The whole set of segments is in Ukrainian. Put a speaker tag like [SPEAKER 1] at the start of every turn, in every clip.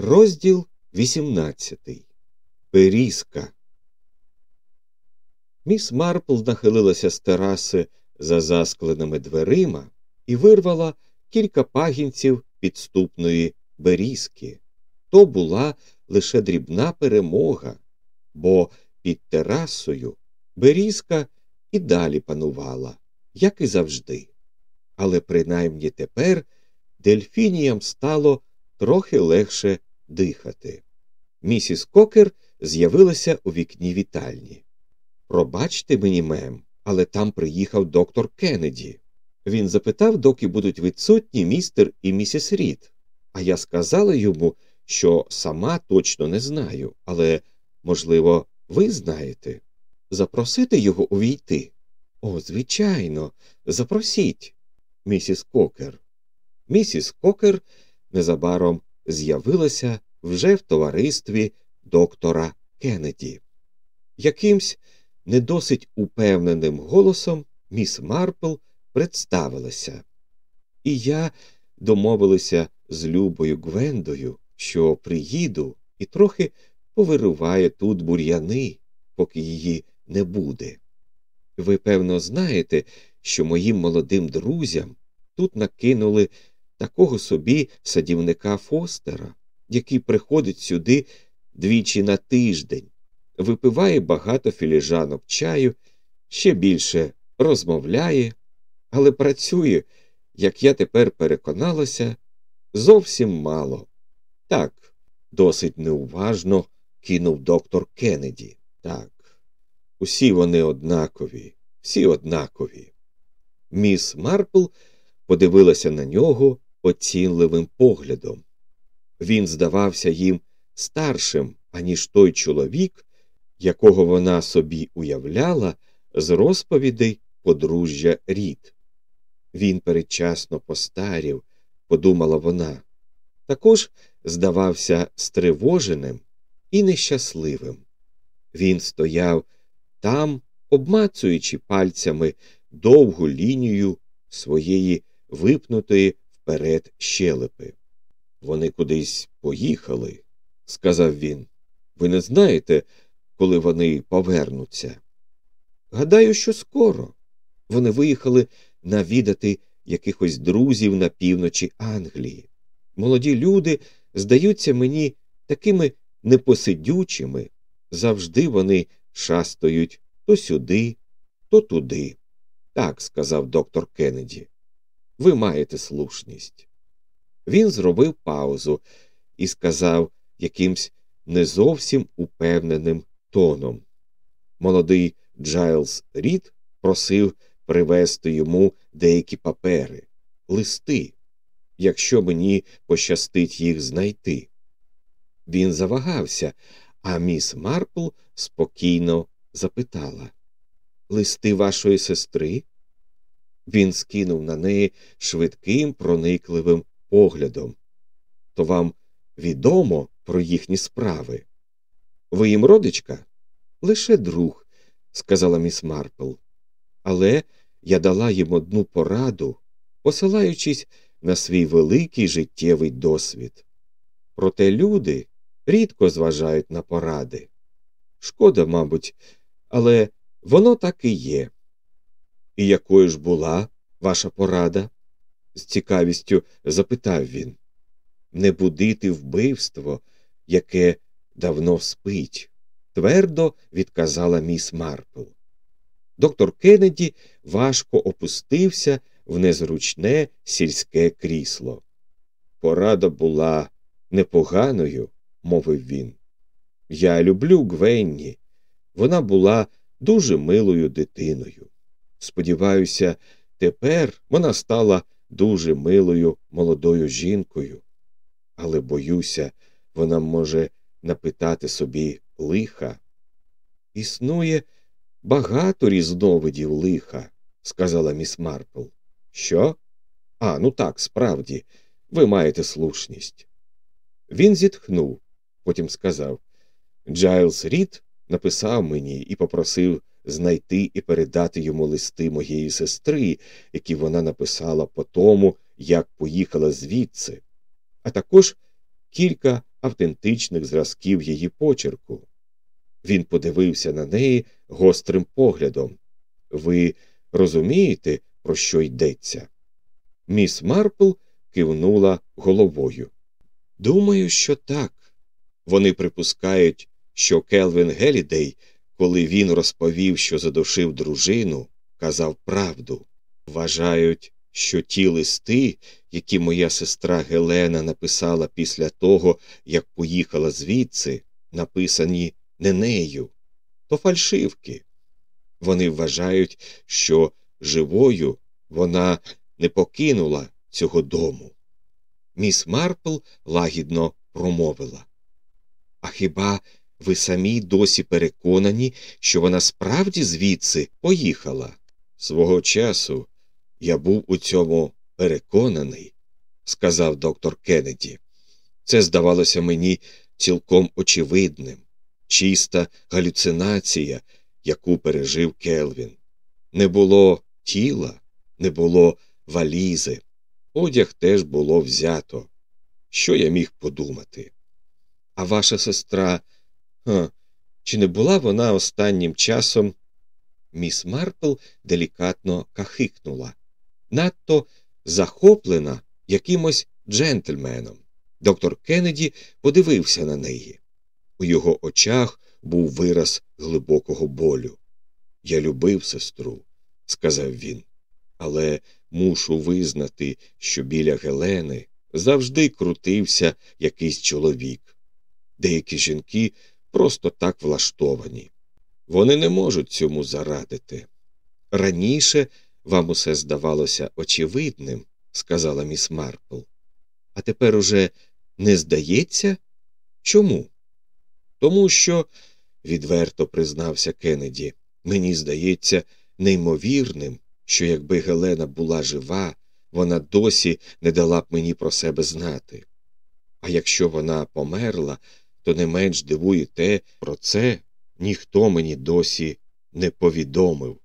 [SPEAKER 1] Розділ 18. Періска. Міс Марпл нахилилася з тераси за заскленими дверима і вирвала кілька пагінців підступної берізки. То була лише дрібна перемога, бо під терасою берізка і далі панувала, як і завжди. Але принаймні тепер дельфініям стало трохи легше дихати. Місіс Кокер з'явилася у вікні вітальні. Пробачте мені, мем, але там приїхав доктор Кеннеді. Він запитав, доки будуть відсутні містер і місіс Рід. А я сказала йому, що сама точно не знаю, але, можливо, ви знаєте. Запросити його увійти? О, звичайно, запросіть, місіс Кокер. Місіс Кокер незабаром з'явилася вже в товаристві доктора Кеннеді. Якимсь не досить упевненим голосом міс Марпл представилася. І я домовилася з Любою Гвендою, що приїду і трохи повируває тут бур'яни, поки її не буде. Ви, певно, знаєте, що моїм молодим друзям тут накинули такого собі садівника Фостера, який приходить сюди двічі на тиждень, випиває багато філіжанок чаю, ще більше розмовляє, але працює, як я тепер переконалася, зовсім мало. Так, досить неуважно кинув доктор Кеннеді. Так, усі вони однакові, всі однакові. Міс Марпл подивилася на нього оцінливим поглядом. Він здавався їм старшим, аніж той чоловік, якого вона собі уявляла з розповідей подружжя рід. Він передчасно постарів, подумала вона, також здавався стривоженим і нещасливим. Він стояв там, обмацуючи пальцями довгу лінію своєї випнутої вперед щелепи. Вони кудись поїхали, сказав він. Ви не знаєте, коли вони повернуться? Гадаю, що скоро. Вони виїхали навідати якихось друзів на півночі Англії. Молоді люди здаються мені такими непосидючими. Завжди вони шастають то сюди, то туди. Так, сказав доктор Кеннеді. Ви маєте слушність. Він зробив паузу і сказав якимсь не зовсім упевненим тоном. Молодий Джайлз Рід просив привезти йому деякі папери, листи, якщо мені пощастить їх знайти. Він завагався, а міс Марпл спокійно запитала Листи вашої сестри? Він скинув на неї швидким, проникливим поглядом. То вам відомо про їхні справи? Ви їм родичка? Лише друг, сказала міс Марпл. Але я дала їм одну пораду, посилаючись на свій великий життєвий досвід. Проте люди рідко зважають на поради. Шкода, мабуть, але воно так і є. І якою ж була ваша порада? з цікавістю запитав він. Не будити вбивство, яке давно спить, твердо відказала міс Марпл. Доктор Кеннеді важко опустився в незручне сільське крісло. Порада була непоганою, мовив він. Я люблю Гвенні. Вона була дуже милою дитиною. Сподіваюся, тепер вона стала дуже милою молодою жінкою, але боюся, вона може напитати собі лиха. Існує багато різновидів лиха, сказала міс Марпл. Що? А, ну так, справді, ви маєте слушність. Він зітхнув, потім сказав Джайлс Рід написав мені і попросив знайти і передати йому листи моєї сестри, які вона написала по тому, як поїхала звідси, а також кілька автентичних зразків її почерку. Він подивився на неї гострим поглядом. Ви розумієте, про що йдеться? Міс Марпл кивнула головою. Думаю, що так. Вони припускають, що Келвін Гелідей, коли він розповів, що задушив дружину, казав правду. Вважають, що ті листи, які моя сестра Гелена написала після того, як поїхала звідси, написані не нею, то фальшивки. Вони вважають, що живою вона не покинула цього дому. Міс Марпл лагідно промовила. А хіба ви самі досі переконані, що вона справді звідси поїхала? Свого часу я був у цьому переконаний, сказав доктор Кеннеді. Це здавалося мені цілком очевидним, чиста галюцинація, яку пережив Келвін. Не було тіла, не було валізи, одяг теж було взято. Що я міг подумати? А ваша сестра, ха, чи не була вона останнім часом? Міс Марпл делікатно кахикнула, надто захоплена якимось джентльменом. Доктор Кеннеді подивився на неї. У його очах був вираз глибокого болю. Я любив сестру, сказав він, але мушу визнати, що біля Гелени завжди крутився якийсь чоловік. Деякі жінки просто так влаштовані. Вони не можуть цьому зарадити. Раніше вам усе здавалося очевидним, сказала міс Марпл. А тепер уже не здається? Чому? Тому що, відверто признався Кеннеді, мені здається неймовірним, що якби Гелена була жива, вона досі не дала б мені про себе знати. А якщо вона померла, то не менш дивує те, про це ніхто мені досі не повідомив.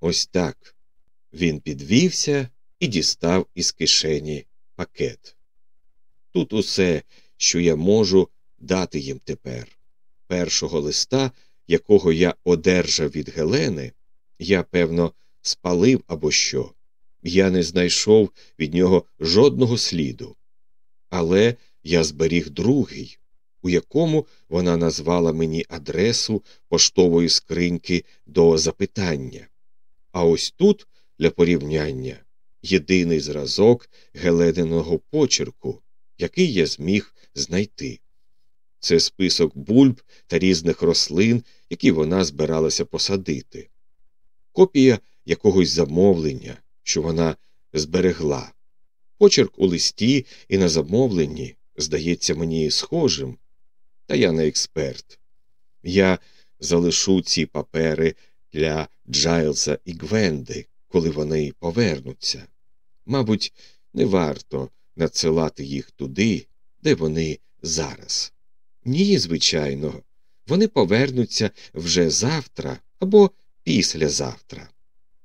[SPEAKER 1] Ось так. Він підвівся і дістав із кишені пакет. Тут усе, що я можу дати їм тепер. Першого листа, якого я одержав від Гелени, я, певно, спалив або що. Я не знайшов від нього жодного сліду. Але я зберіг другий, у якому вона назвала мені адресу поштової скриньки до запитання. А ось тут, для порівняння, єдиний зразок гелединого почерку, який я зміг знайти. Це список бульб та різних рослин, які вона збиралася посадити, копія якогось замовлення, що вона зберегла. Почерк у листі і на замовленні здається мені схожим, та я не експерт. Я залишу ці папери для Джайлса і Гвенди, коли вони повернуться. Мабуть, не варто надсилати їх туди, де вони зараз. Ні, звичайно, вони повернуться вже завтра або післязавтра.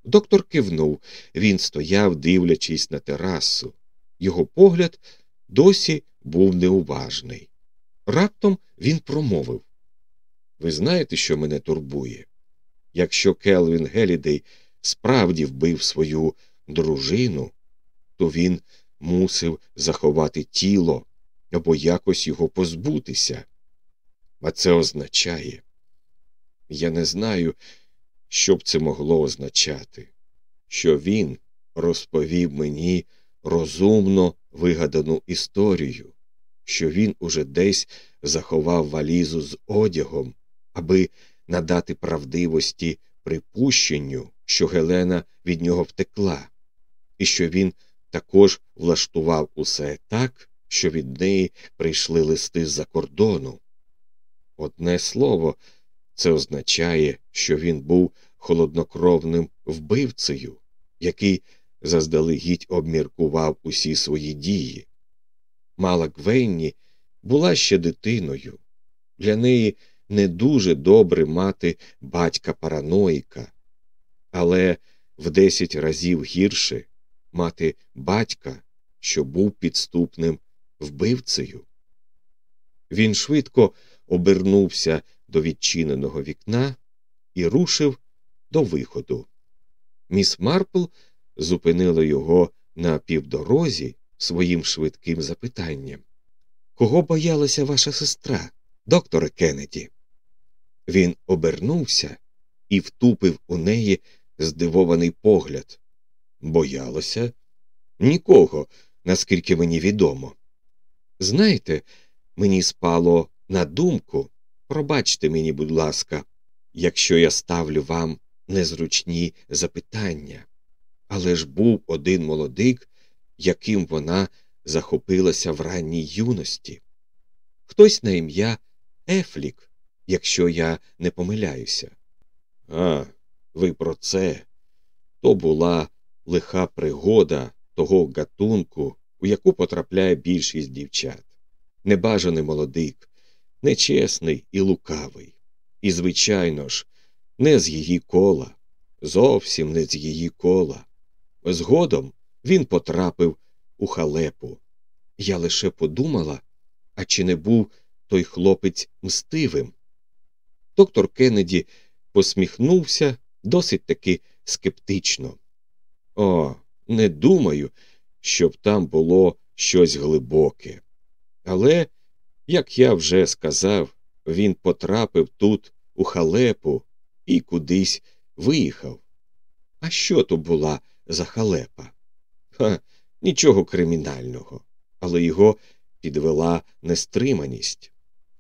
[SPEAKER 1] Доктор кивнув, він стояв, дивлячись на терасу. Його погляд досі був неуважний. Раптом він промовив Ви знаєте, що мене турбує? Якщо Келвін Гелідей справді вбив свою дружину, то він мусив заховати тіло або якось його позбутися. А це означає. Я не знаю, що б це могло означати, що він розповів мені розумно вигадану історію, що він уже десь заховав валізу з одягом, аби надати правдивості припущенню, що Гелена від нього втекла, і що він також влаштував усе так, що від неї прийшли листи з-за кордону. Одне слово, це означає, що він був холоднокровним вбивцею, який заздалегідь обміркував усі свої дії. Мала Гвенні була ще дитиною. Для неї не дуже добре мати батька параноїка, але в десять разів гірше мати батька, що був підступним вбивцею. Він швидко обернувся до відчиненого вікна і рушив до виходу. Міс Марпл зупинила його на півдорозі своїм швидким запитанням Кого боялася ваша сестра, докторе Кеннеді?» Він обернувся і втупив у неї здивований погляд. Боялася? Нікого, наскільки мені відомо. Знаєте, мені спало на думку, пробачте мені, будь ласка, якщо я ставлю вам незручні запитання. Але ж був один молодик, яким вона захопилася в ранній юності. Хтось на ім'я Ефлік, якщо я не помиляюся. А, ви про це. То була лиха пригода того гатунку, у яку потрапляє більшість дівчат. Небажаний молодик, нечесний і лукавий. І, звичайно ж, не з її кола, зовсім не з її кола. Згодом він потрапив у халепу. Я лише подумала, а чи не був той хлопець мстивим? Доктор Кеннеді посміхнувся досить таки скептично. О, не думаю, щоб там було щось глибоке. Але, як я вже сказав, він потрапив тут у халепу і кудись виїхав. А що то була за халепа? Ха, нічого кримінального, але його підвела нестриманість.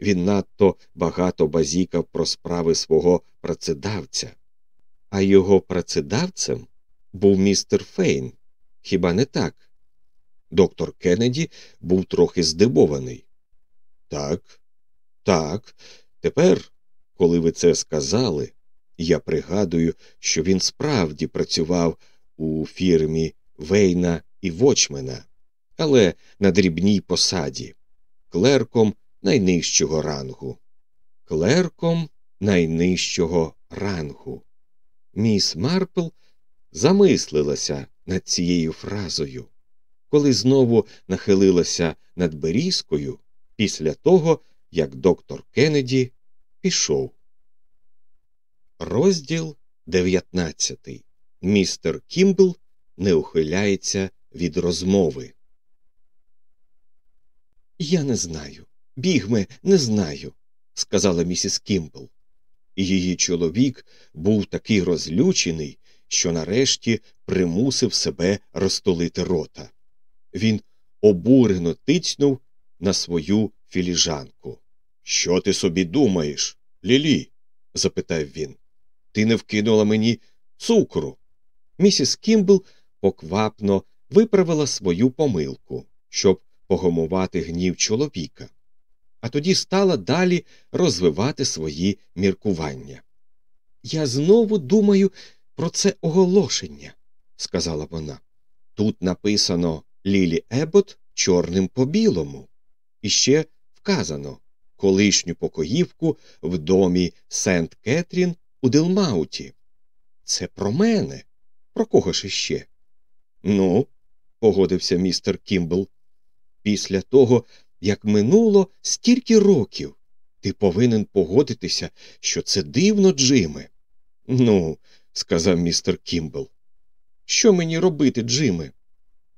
[SPEAKER 1] Він надто багато базікав про справи свого працедавця, а його працедавцем був містер Фейн. Хіба не так? Доктор Кеннеді був трохи здивований. Так, так, тепер, коли ви це сказали, я пригадую, що він справді працював у фірмі Вейна і Вочмена, але на дрібній посаді, клерком найнижчого рангу. Клерком найнижчого рангу. Міс Марпл замислилася над цією фразою, коли знову нахилилася над берізкою після того, як доктор Кеннеді пішов. Розділ 19. Містер Кімбл не ухиляється від розмови. Я не знаю. Бігме, не знаю, сказала місіс Кімбл. Її чоловік був такий розлючений, що нарешті примусив себе розтулити рота. Він обурено тицьнув на свою філіжанку. Що ти собі думаєш, Лілі? запитав він. Ти не вкинула мені цукру. Місіс Кімбл поквапно виправила свою помилку, щоб погомувати гнів чоловіка, а тоді стала далі розвивати свої міркування. Я знову думаю про це оголошення, сказала вона. Тут написано Лілі Ебот чорним по білому. І ще вказано колишню покоївку в домі Сент Кетрін у Делмауті. Це про мене. Про кого ж іще? Ну, погодився містер Кімбл. Після того, як минуло стільки років, ти повинен погодитися, що це дивно, Джиме. Ну, сказав містер Кімбл. Що мені робити, Джиме?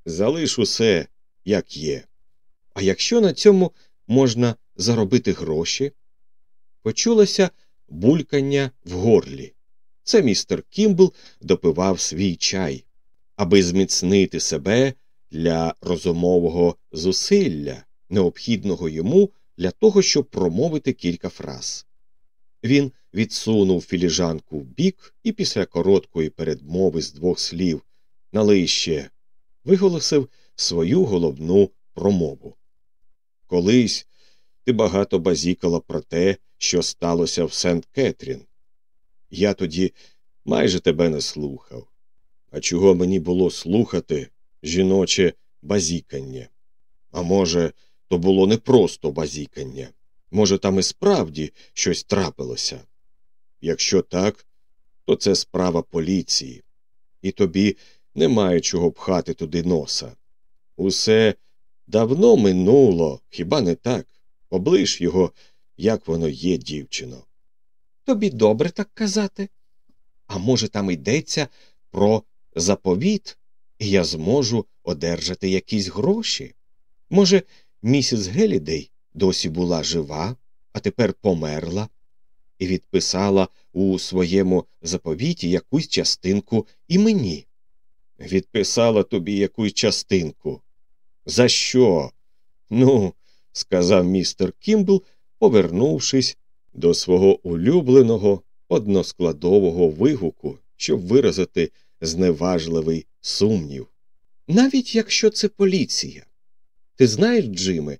[SPEAKER 1] Залиш усе, як є. А якщо на цьому можна заробити гроші? Почулося булькання в горлі. Це містер Кімбл допивав свій чай, аби зміцнити себе для розумового зусилля, необхідного йому для того, щоб промовити кілька фраз. Він відсунув філіжанку в бік і після короткої передмови з двох слів налий ще виголосив свою головну промову. Колись ти багато базікала про те, що сталося в Сент Кетрін. Я тоді майже тебе не слухав. А чого мені було слухати жіноче базікання? А може, то було не просто базікання. Може, там і справді щось трапилося. Якщо так, то це справа поліції, і тобі немає чого пхати туди носа. Усе давно минуло, хіба не так? Облиш його, як воно є, дівчино.
[SPEAKER 2] Тобі добре так казати? А може, там йдеться про заповіт, і я зможу одержати якісь гроші? Може, місіс Гелідей досі була жива, а тепер померла, і відписала у своєму заповіті якусь частинку і мені.
[SPEAKER 1] Відписала тобі якусь частинку. За що? Ну, сказав містер Кімбл, повернувшись до свого улюбленого односкладового вигуку, щоб виразити зневажливий сумнів.
[SPEAKER 2] Навіть якщо це поліція. Ти знаєш, Джиме,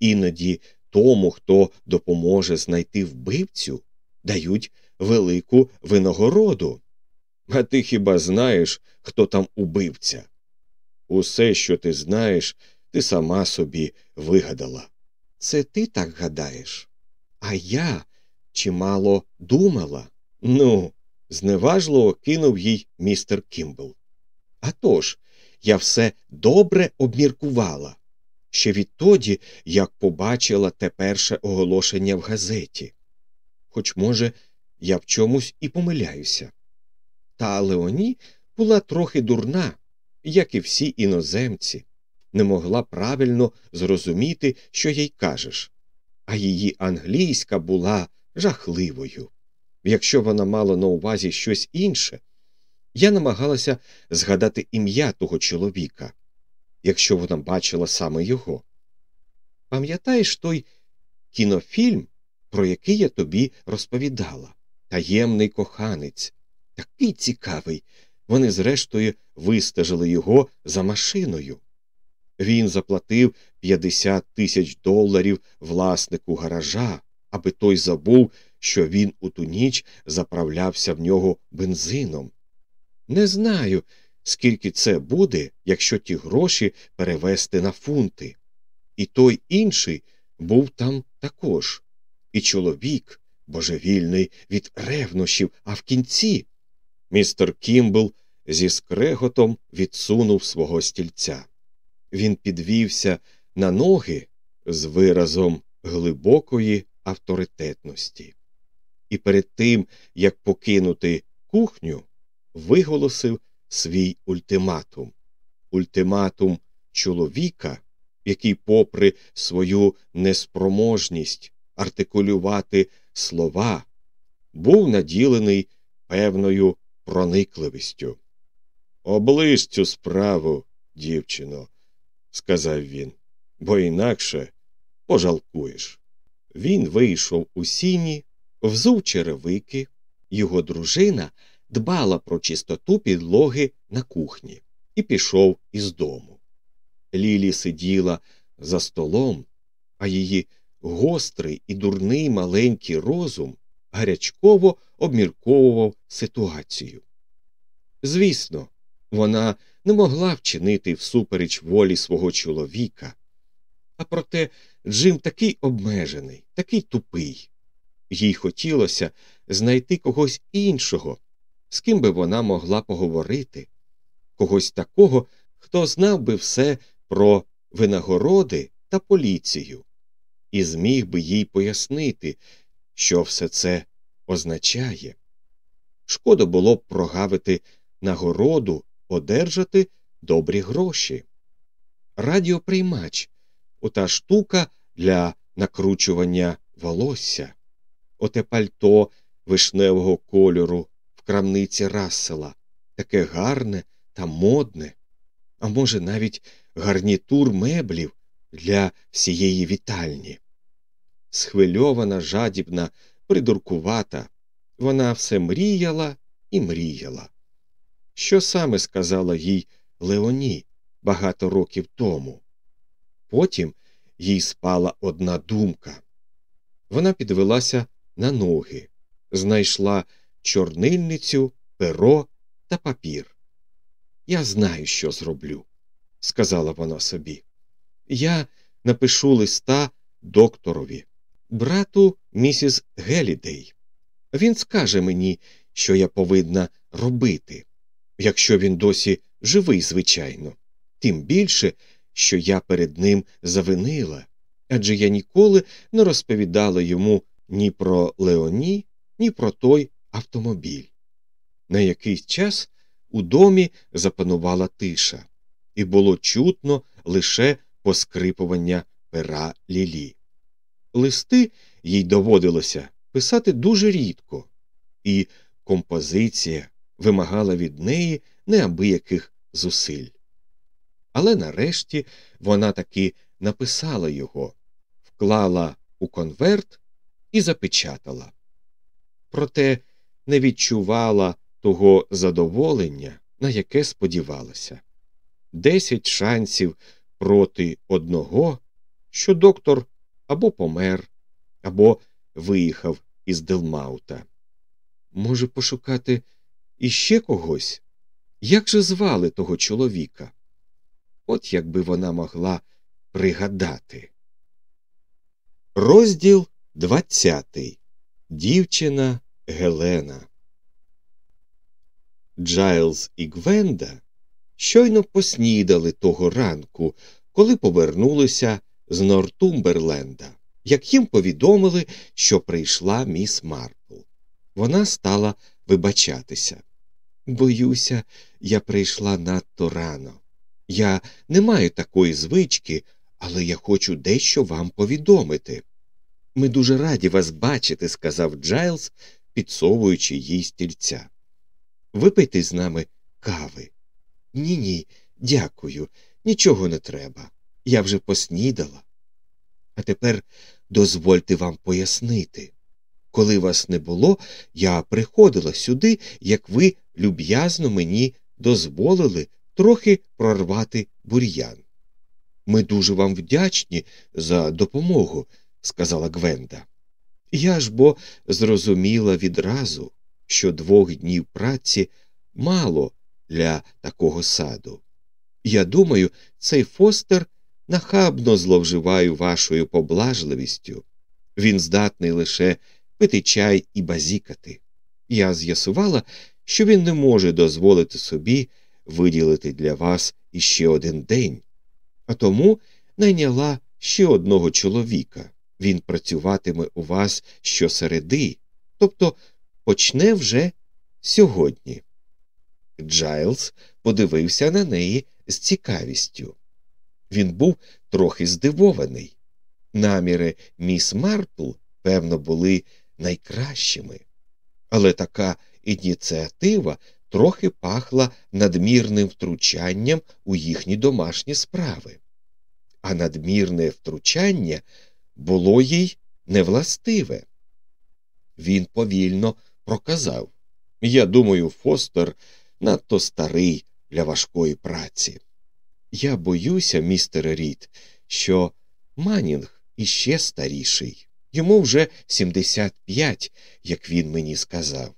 [SPEAKER 2] іноді тому, хто допоможе знайти вбивцю, дають велику винагороду.
[SPEAKER 1] А ти хіба знаєш, хто там убивця? Усе, що ти знаєш, ти сама собі вигадала.
[SPEAKER 2] Це ти так гадаєш? А я чимало думала.
[SPEAKER 1] Ну, зневажливо кинув їй містер Кімбл.
[SPEAKER 2] «А тож, я все добре обміркувала. Ще відтоді, як побачила те перше оголошення в газеті. Хоч, може, я в чомусь і помиляюся. Та Леоні була трохи дурна, як і всі іноземці, не могла правильно зрозуміти, що їй кажеш, а її англійська була жахливою. Якщо вона мала на увазі щось інше, я намагалася згадати ім'я того чоловіка, якщо вона бачила саме його. Пам'ятаєш той кінофільм, про який я тобі розповідала? Таємний коханець, такий цікавий. Вони, зрештою, вистежили його за машиною. Він заплатив 50 тисяч доларів власнику гаража, аби той забув, що він у ту ніч заправлявся в нього бензином. Не знаю, скільки це буде, якщо ті гроші перевести на фунти. І той інший був там також. І чоловік, божевільний від ревнощів, а в кінці. Містер Кімбл зі скреготом відсунув свого стільця. Він підвівся на ноги з виразом глибокої авторитетності. І перед тим, як покинути кухню, виголосив свій ультиматум ультиматум чоловіка, який, попри свою неспроможність артикулювати слова, був наділений певною проникливістю. Оближ цю справу, дівчино, сказав він, бо інакше пожалкуєш. Він вийшов у сіні, взув черевики, його дружина дбала про чистоту підлоги на кухні і пішов із дому. Лілі сиділа за столом, а її гострий і дурний маленький розум гарячково обмірковував ситуацію. Звісно, вона не могла вчинити всупереч волі свого чоловіка, а проте Джим такий обмежений, такий тупий. Їй хотілося знайти когось іншого, з ким би вона могла поговорити, когось такого, хто знав би все про винагороди та поліцію, і зміг би їй пояснити, що все це означає. Шкода було б прогавити нагороду, одержати добрі гроші. Радіоприймач ота штука для накручування волосся, оте пальто вишневого кольору в крамниці Рассела, таке гарне та модне, а може, навіть гарнітур меблів для всієї вітальні. Схвильована, жадібна, придуркувата, вона все мріяла і мріяла. Що саме сказала їй Леоні багато років тому? Потім їй спала одна думка. Вона підвелася на ноги, знайшла чорнильницю, перо та папір. Я знаю, що зроблю, сказала вона собі. Я напишу листа докторові, брату місіс Гелідей. Він скаже мені, що я повинна робити, якщо він досі живий, звичайно, тим більше, що я перед ним завинила, адже я ніколи не розповідала йому ні про Леоні, ні про той автомобіль. На якийсь час у домі запанувала тиша, і було чутно лише поскрипування пера Лілі. Листи їй доводилося писати дуже рідко, і композиція вимагала від неї неабияких зусиль. Але нарешті вона таки написала його, вклала у конверт і запечатала. Проте не відчувала того задоволення, на яке сподівалася. Десять шансів проти одного, що доктор або помер, або виїхав із Делмаута. Може, пошукати іще когось? Як же звали того чоловіка? От якби вона могла пригадати. Розділ двадцятий. Дівчина Гелена. Джайлз і Гвенда щойно поснідали того ранку, коли повернулися з Нортумберленда, як їм повідомили, що прийшла міс Марпл. Вона стала вибачатися. Боюся, я прийшла надто рано. Я не маю такої звички, але я хочу дещо вам повідомити. Ми дуже раді вас бачити, сказав Джайлз, підсовуючи їй стільця. Випийте з нами кави. Ні, ні, дякую, нічого не треба. Я вже поснідала. А тепер дозвольте вам пояснити. Коли вас не було, я приходила сюди, як ви люб'язно мені дозволили трохи прорвати бур'ян. Ми дуже вам вдячні за допомогу, сказала Гвенда. Я ж бо зрозуміла відразу, що двох днів праці мало для такого саду. Я думаю, цей фостер нахабно зловживає вашою поблажливістю. Він здатний лише пити чай і базікати. Я з'ясувала, що він не може дозволити собі виділити для вас іще один день, а тому найняла ще одного чоловіка. Він працюватиме у вас щосереди, тобто почне вже сьогодні. Джайлз подивився на неї з цікавістю. Він був трохи здивований. Наміри міс Марпл, певно, були найкращими, але така ініціатива трохи пахла надмірним втручанням у їхні домашні справи, а надмірне втручання було їй невластиве. Він повільно проказав Я думаю, Фостер надто старий для важкої праці. Я боюся, містере Рід, що Манінг іще старіший. Йому вже 75, як він мені сказав.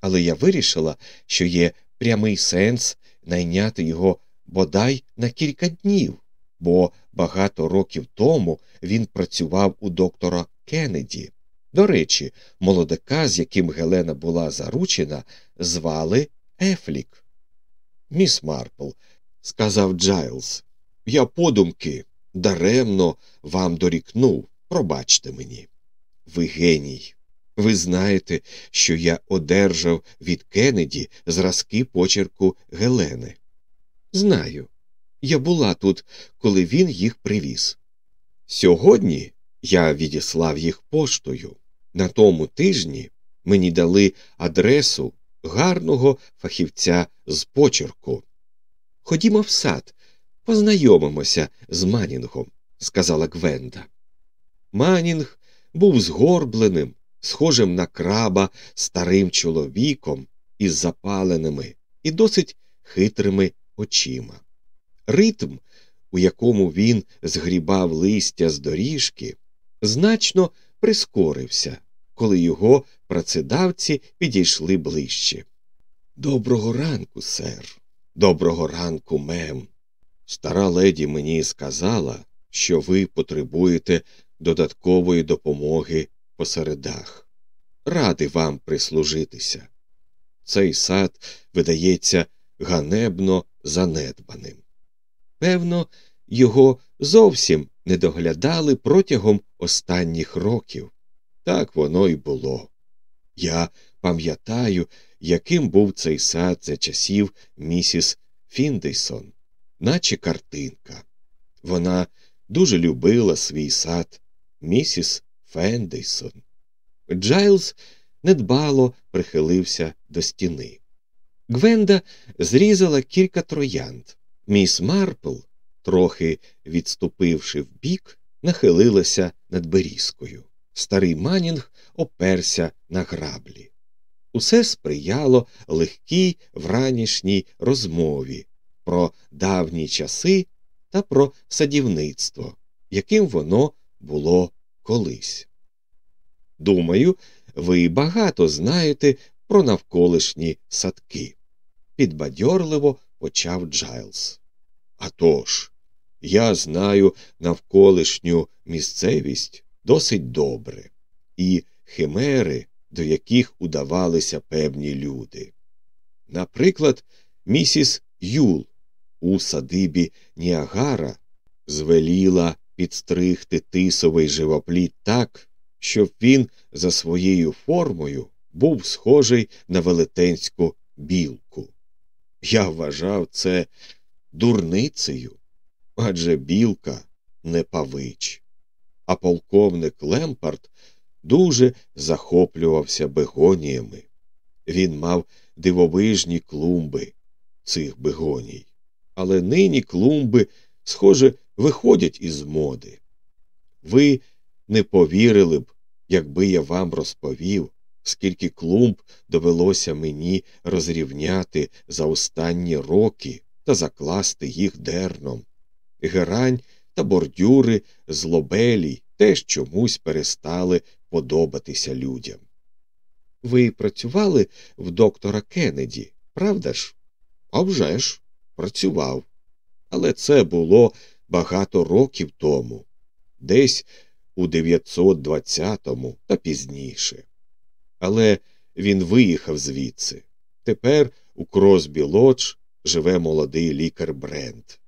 [SPEAKER 2] Але я вирішила, що є прямий сенс найняти його бодай на кілька днів, бо багато років тому він працював у доктора Кеннеді. До речі, молодика, з яким Гелена була заручена, звали Ефлік. Міс Марпл, сказав Джайлз, я подумки даремно вам дорікнув, пробачте мені. Ви геній. Ви знаєте, що я одержав від Кеннеді зразки почерку Гелени. Знаю. Я була тут, коли він їх привіз. Сьогодні я відіслав їх поштою. На тому тижні мені дали адресу гарного фахівця з почерку. Ходімо в сад, познайомимося з Манінгом, сказала Гвенда. Манінг був згорбленим, схожим на краба старим чоловіком із запаленими і досить хитрими очима. Ритм, у якому він згрібав листя з доріжки, значно прискорився, коли його працедавці підійшли ближче. Доброго ранку, сер, доброго ранку, мем. Стара леді мені сказала, що ви потребуєте додаткової допомоги по середах. Ради вам прислужитися. Цей сад видається ганебно занедбаним. Певно, його зовсім не доглядали протягом останніх років. Так воно й було. Я пам'ятаю, яким був цей сад за часів місіс Фіндейсон, наче картинка. Вона дуже любила свій сад, місіс Фендейсон. Джайлз недбало прихилився до стіни. Гвенда зрізала кілька троянд. Міс Марпл, трохи відступивши вбік, нахилилася над берізкою. Старий Манінг оперся на граблі. Усе сприяло легкій вранішній розмові про давні часи та про садівництво, яким воно було колись. Думаю, ви багато знаєте про навколишні садки, підбадьорливо почав Джайлз. «А тож, я знаю навколишню місцевість досить добре, і химери, до яких удавалися певні люди. Наприклад, місіс Юл у садибі Ніагара звеліла підстригти тисовий живоплід так, щоб він за своєю формою був схожий на велетенську білку. Я вважав це дурницею, адже білка не павич. А полковник Лемпард дуже захоплювався бегоніями. Він мав дивовижні клумби цих бегоній. Але нині клумби, схоже, виходять із моди. Ви не повірили б, якби я вам розповів, скільки клумб довелося мені розрівняти за останні роки та закласти їх дерном. Герань та бордюри з лобелій теж чомусь перестали подобатися людям. Ви працювали в доктора Кеннеді, правда ж? «Авжеж, працював. Але це було багато років тому, десь у 1920-му та пізніше. Але він виїхав звідси. Тепер у Кросбі Лодж живе молодий лікар Брент.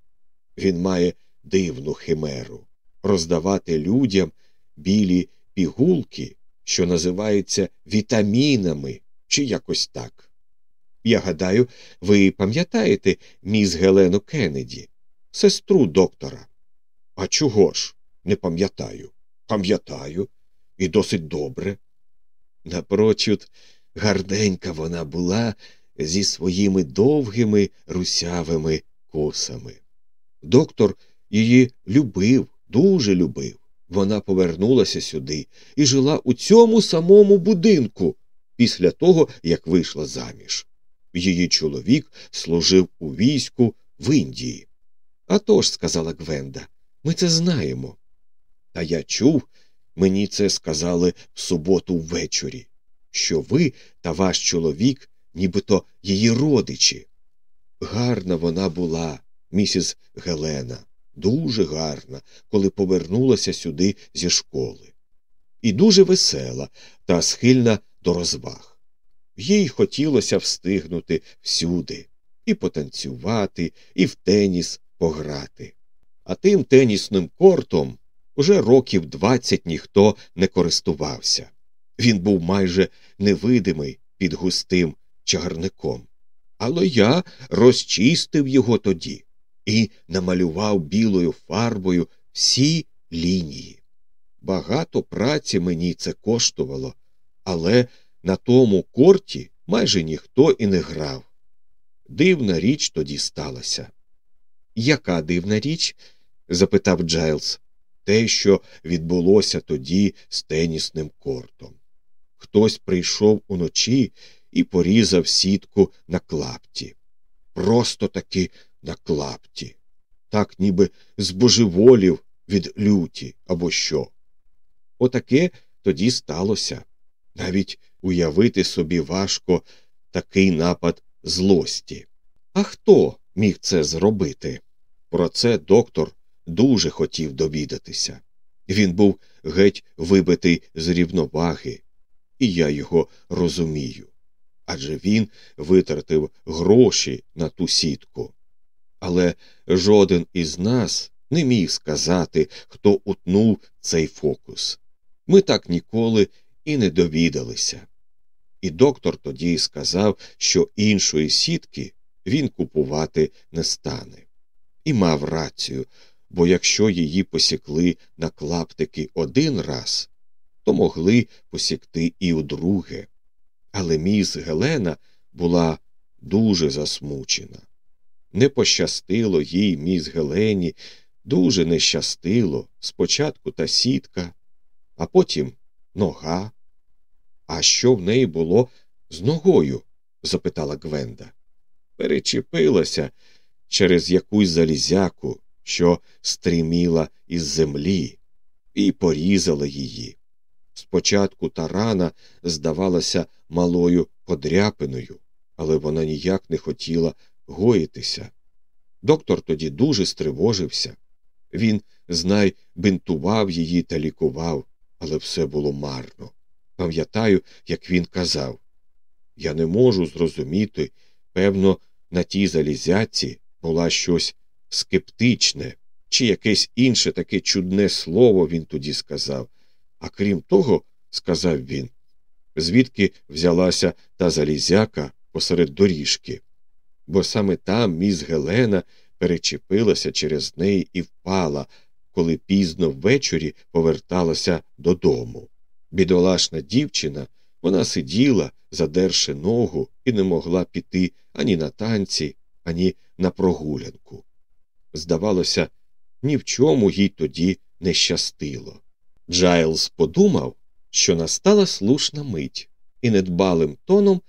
[SPEAKER 2] Він має дивну химеру роздавати людям білі пігулки, що називаються вітамінами, чи якось так. Я гадаю, ви пам'ятаєте міс Гелену Кеннеді, сестру доктора. А чого ж? Не пам'ятаю. Пам'ятаю, і досить добре. Напрочуд, гарденька вона була зі своїми довгими русявими косами. Доктор її любив, дуже любив. Вона повернулася сюди і жила у цьому самому будинку після того, як вийшла заміж. Її чоловік служив у війську в Індії. «А тож», – сказала Гвенда, ми це знаємо. Та я чув, мені це сказали в суботу ввечері, що ви та ваш чоловік, нібито її родичі. Гарна вона була, місіс Гелена, дуже гарна, коли повернулася сюди зі школи. І дуже весела та схильна до розваг. Їй хотілося встигнути всюди і потанцювати, і в теніс пограти. А тим тенісним кортом уже років двадцять ніхто не користувався. Він був майже невидимий під густим чагарником. Але я розчистив його тоді і намалював білою фарбою всі лінії. Багато праці мені це коштувало, але на тому корті майже ніхто і не грав. Дивна річ тоді сталася. Яка дивна річ? запитав Джайлз. Те, що відбулося тоді з тенісним кортом. Хтось прийшов уночі і порізав сітку на клапті. Просто таки на клапті, так ніби збожеволів від люті або що. Отаке тоді сталося. Навіть уявити собі важко такий напад злості. А хто міг це зробити? Про це доктор дуже хотів довідатися. Він був геть вибитий з рівноваги, і я його розумію. Адже він витратив гроші на ту сітку. Але жоден із нас не міг сказати, хто утнув цей фокус. Ми так ніколи і не довідалися. І доктор тоді сказав, що іншої сітки він купувати не стане. І мав рацію, бо якщо її посікли на клаптики один раз, то могли посікти і удруге. Але міс Гелена була дуже засмучена. Не пощастило їй, міс Гелені, дуже не щастило спочатку та сітка, а потім нога. А що в неї було з ногою? запитала Гвенда. Перечепилася через якусь залізяку, що стріміла із землі, і порізала її. Спочатку та рана здавалася малою подряпиною, але вона ніяк не хотіла гоїтися. Доктор тоді дуже стривожився. Він, знай, бинтував її та лікував, але все було марно. Пам'ятаю, як він казав Я не можу зрозуміти, певно, на тій залізяці була щось скептичне, чи якесь інше таке чудне слово він тоді сказав. А крім того, сказав він, звідки взялася та залізяка посеред доріжки, бо саме там міс Гелена перечепилася через неї і впала, коли пізно ввечері поверталася додому. Бідолашна дівчина, вона сиділа, задерши ногу, і не могла піти ані на танці, ані на прогулянку. Здавалося, ні в чому їй тоді не щастило. Джайлз подумав, що настала слушна мить, і недбалим тоном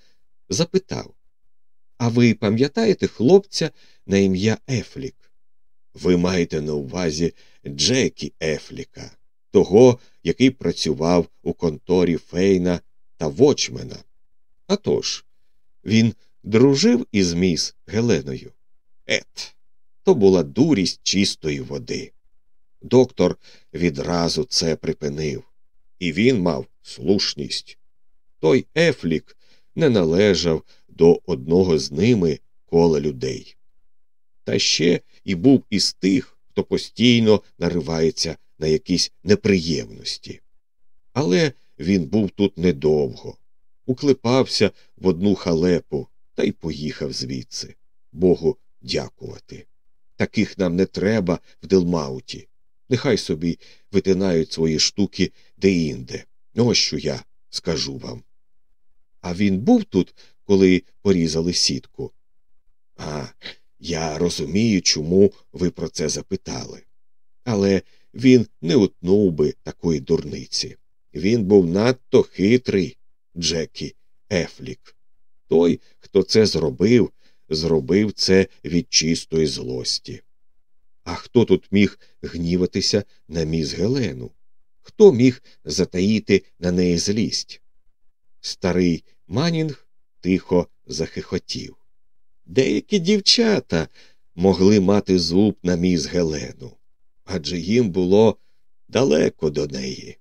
[SPEAKER 2] запитав А ви пам'ятаєте хлопця на ім'я Ефлік? Ви маєте на увазі Джекі Ефліка, того, який працював у конторі Фейна та Вочмена. А тож, він дружив із міс Геленою. Ет, то була дурість чистої води. Доктор відразу це припинив, і він мав слушність. Той Ефлік не належав до одного з ними кола людей. Та ще і був із тих, хто постійно наривається на якісь неприємності. Але він був тут недовго, уклепався в одну халепу та й поїхав звідси. Богу дякувати. Таких нам не треба в Делмауті. Нехай собі витинають свої штуки деінде. Ось що я скажу вам. А він був тут, коли порізали сітку. А, я розумію, чому ви про це запитали. Але він не утнув би такої дурниці. Він був надто хитрий, Джекі Ефлік. Той, хто це зробив, зробив це від чистої злості. А хто тут міг гніватися на міс Гелену? Хто міг затаїти на неї злість? Старий Манінг тихо захихотів. Деякі дівчата могли мати зуб на міс Гелену, адже їм було далеко до неї.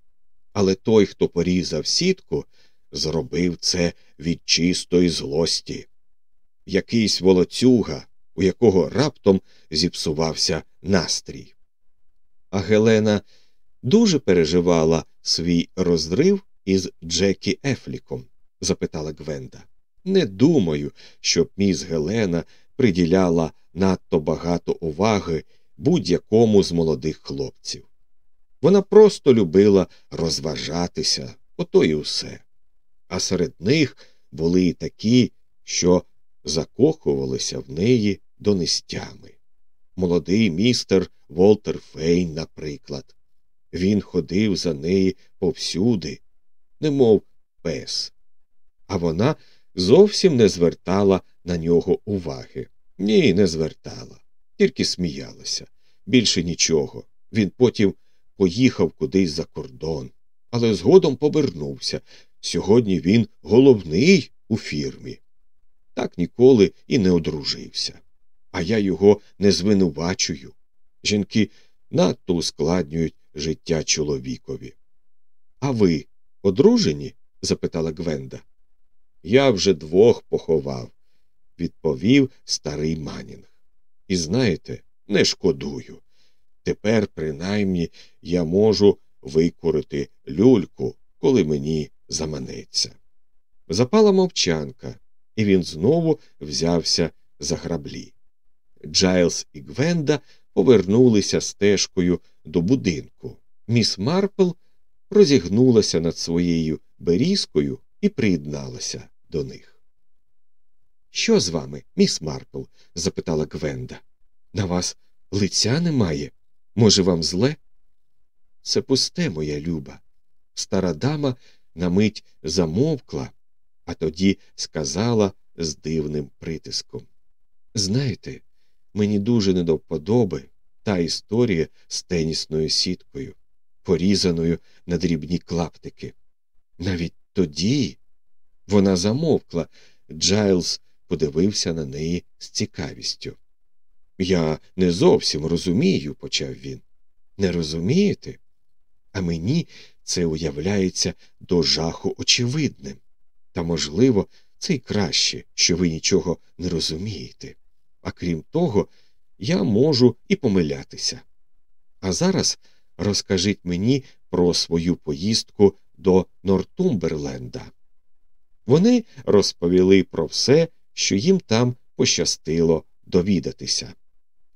[SPEAKER 2] Але той, хто порізав сітку, зробив це від чистої злості. Якийсь волоцюга, у якого раптом зіпсувався настрій. А Гелена дуже переживала свій розрив із Джекі Ефліком? запитала Гвенда. Не думаю, щоб міс Гелена приділяла надто багато уваги будь-якому з молодих хлопців. Вона просто любила розважатися, ото й усе. А серед них були й такі, що закохувалися в неї донестями. Молодий містер Волтер Фейн, наприклад. Він ходив за неї повсюди, немов пес. А вона зовсім не звертала на нього уваги. Ні, не звертала, тільки сміялася. Більше нічого. Він потім поїхав кудись за кордон, але згодом повернувся. Сьогодні він головний у фірмі. Так ніколи і не одружився. А я його не звинувачую. Жінки надто ускладнюють життя чоловікові. А ви одружені? запитала Гвенда. Я вже двох поховав, відповів старий Манінг. І знаєте, не шкодую. Тепер, принаймні, я можу викурити люльку, коли мені заманеться. Запала мовчанка, і він знову взявся за граблі. Джайлз і Гвенда повернулися стежкою до будинку. Міс Марпл розігнулася над своєю берізкою і приєдналася до них. Що з вами, міс Марпл? запитала Гвенда. На вас лиця немає? Може, вам зле? Це пусте, моя люба. Стара дама на мить замовкла, а тоді сказала з дивним притиском. Знаєте, мені дуже не до вподоби та історія з тенісною сіткою, порізаною на дрібні клаптики. Навіть тоді вона замовкла, Джайлз подивився на неї з цікавістю. Я не зовсім розумію, почав він. Не розумієте? А мені це уявляється до жаху очевидним. Та, можливо, це й краще, що ви нічого не розумієте. А крім того, я можу і помилятися. А зараз розкажіть мені про свою поїздку до Нортумберленда. Вони розповіли про все, що їм там пощастило довідатися.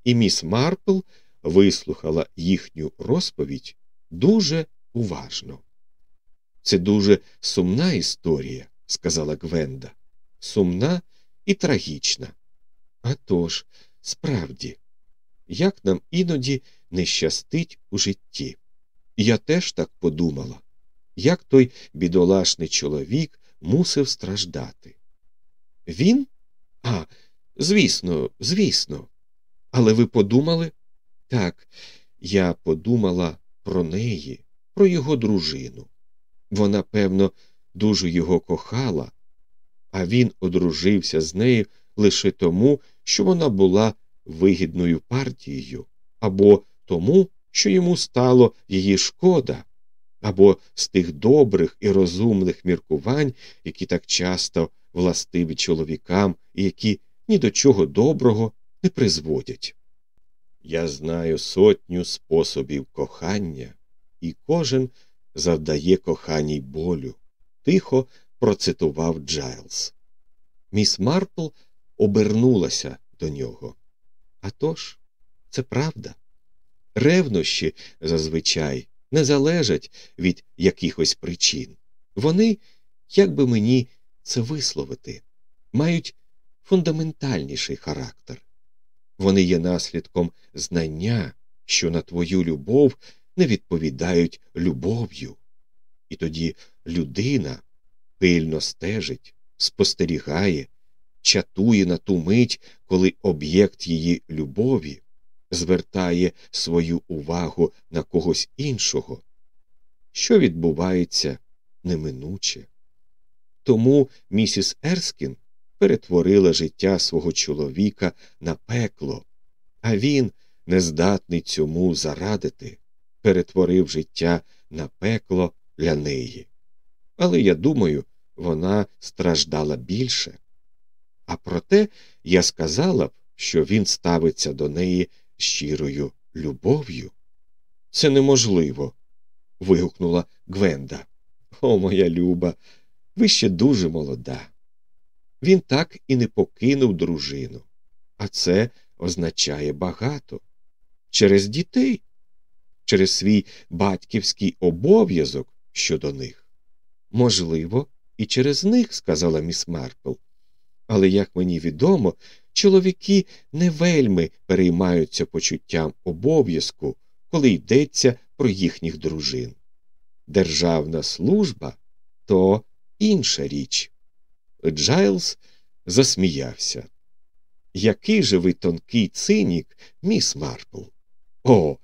[SPEAKER 2] І міс Марпл вислухала їхню розповідь дуже уважно. Це дуже сумна історія, сказала Гвенда, сумна і трагічна. А тож, справді, як нам іноді не щастить у житті. Я теж так подумала, як той бідолашний чоловік мусив страждати. Він? А, звісно, звісно. Але ви подумали? Так, я подумала про неї, про його дружину. Вона, певно, дуже його кохала, а він одружився з нею лише тому, що вона була вигідною партією, або тому, що йому стало її шкода, або з тих добрих і розумних міркувань, які так часто властиві чоловікам і які ні до чого доброго не призводять. Я знаю сотню способів кохання, і кожен завдає коханій болю, тихо процитував Джайлз. Міс Марпл обернулася до нього. «А тож, це правда. Ревнощі зазвичай не залежать від якихось причин. Вони, як би мені це висловити, мають фундаментальніший характер. Вони є наслідком знання, що на твою любов не відповідають любов'ю. І тоді людина пильно стежить, спостерігає, чатує на ту мить, коли об'єкт її любові звертає свою увагу на когось іншого, що відбувається неминуче. Тому місіс Ерскін перетворила життя свого чоловіка на пекло, а він, нездатний цьому зарадити, перетворив життя на пекло для неї. Але я думаю, вона страждала більше. А проте я сказала б, що він ставиться до неї щирою любов'ю. Це неможливо. вигукнула Гвенда. О, моя люба, ви ще дуже молода. Він так і не покинув дружину, а це означає багато через дітей, через свій батьківський обов'язок щодо них. Можливо, і через них, сказала міс Марпл. Але, як мені відомо, чоловіки не вельми переймаються почуттям обов'язку, коли йдеться про їхніх дружин. Державна служба то інша річ. Джайлз засміявся. Який же ви тонкий цинік, міс Марпл? О,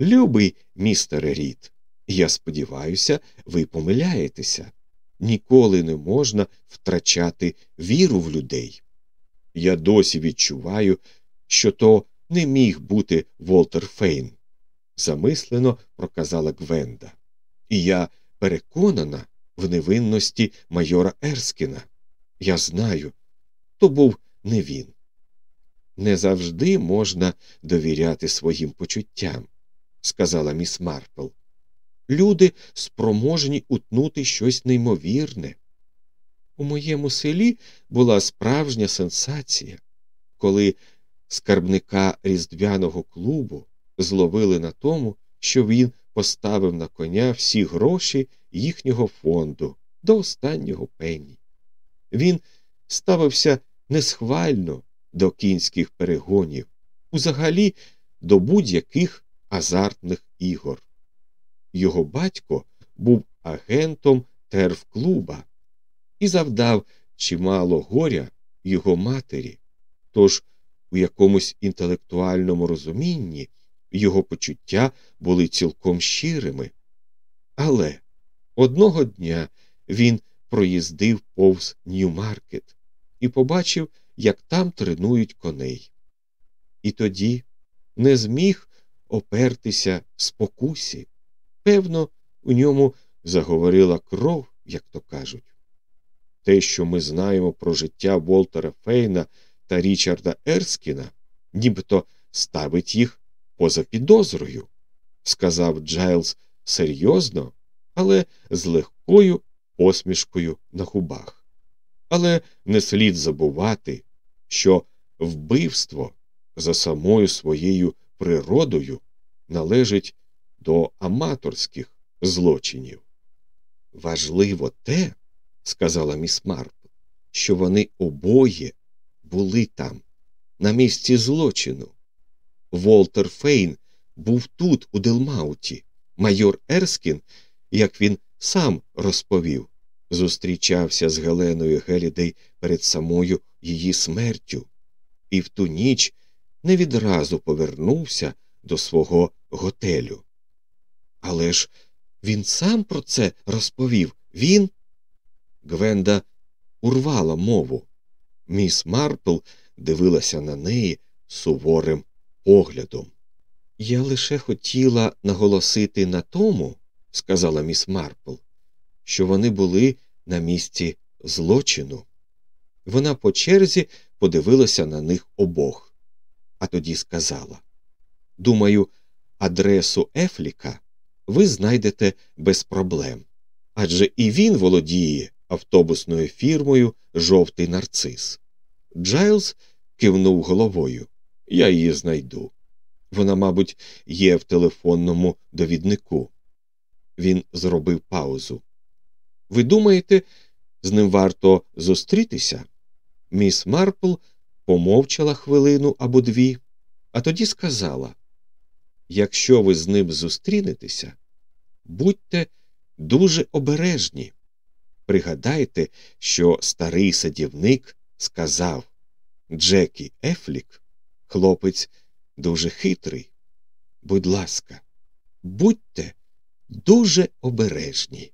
[SPEAKER 2] любий містере Рід. Я сподіваюся, ви помиляєтеся. Ніколи не можна втрачати віру в людей. Я досі відчуваю, що то не міг бути Волтер Фейн, замислено проказала Гвенда. І я переконана в невинності майора Ерскіна. Я знаю, то був не він. Не завжди можна довіряти своїм почуттям, сказала міс Марпл. Люди спроможні утнути щось неймовірне. У моєму селі була справжня сенсація, коли скарбника різдвяного клубу зловили на тому, що він поставив на коня всі гроші їхнього фонду до останнього пенні. Він ставився несхвально до кінських перегонів, узагалі до будь-яких азартних ігор. Його батько був агентом терфклуба і завдав чимало горя його матері, тож у якомусь інтелектуальному розумінні його почуття були цілком щирими. Але одного дня він проїздив повз Нью-Маркет і побачив, як там тренують коней. І тоді не зміг опертися спокусі. Певно, у ньому заговорила кров, як то кажуть. Те, що ми знаємо про життя Волтера Фейна та Річарда Ерскіна, нібито ставить їх поза підозрою, сказав Джайлз серйозно, але з легкою посмішкою на губах. Але не слід забувати, що вбивство за самою своєю природою належить до аматорських злочинів. Важливо те, сказала міс Марпл, що вони обоє були там, на місці злочину. Волтер Фейн був тут, у Делмауті. Майор Ерскін, як він сам розповів, зустрічався з Гелен Гелідей перед самою її смертю, і в ту ніч не відразу повернувся до свого готелю. Але ж він сам про це розповів. Він. Гвенда урвала мову. Міс Марпл дивилася на неї суворим поглядом. Я лише хотіла наголосити на тому, сказала міс Марпл, що вони були на місці злочину. Вона по черзі подивилася на них обох, а тоді сказала Думаю, адресу Ефліка ви знайдете без проблем. Адже і він володіє автобусною фірмою Жовтий нарцис. Джайлз кивнув головою. Я її знайду. Вона, мабуть, є в телефонному довіднику. Він зробив паузу. Ви думаєте, з ним варто зустрітися? Міс Марпл помовчала хвилину або дві, а тоді сказала Якщо ви з ним зустрінетеся, будьте дуже обережні. Пригадайте, що старий садівник сказав Джекі Ефлік, хлопець дуже хитрий. Будь ласка, будьте дуже обережні.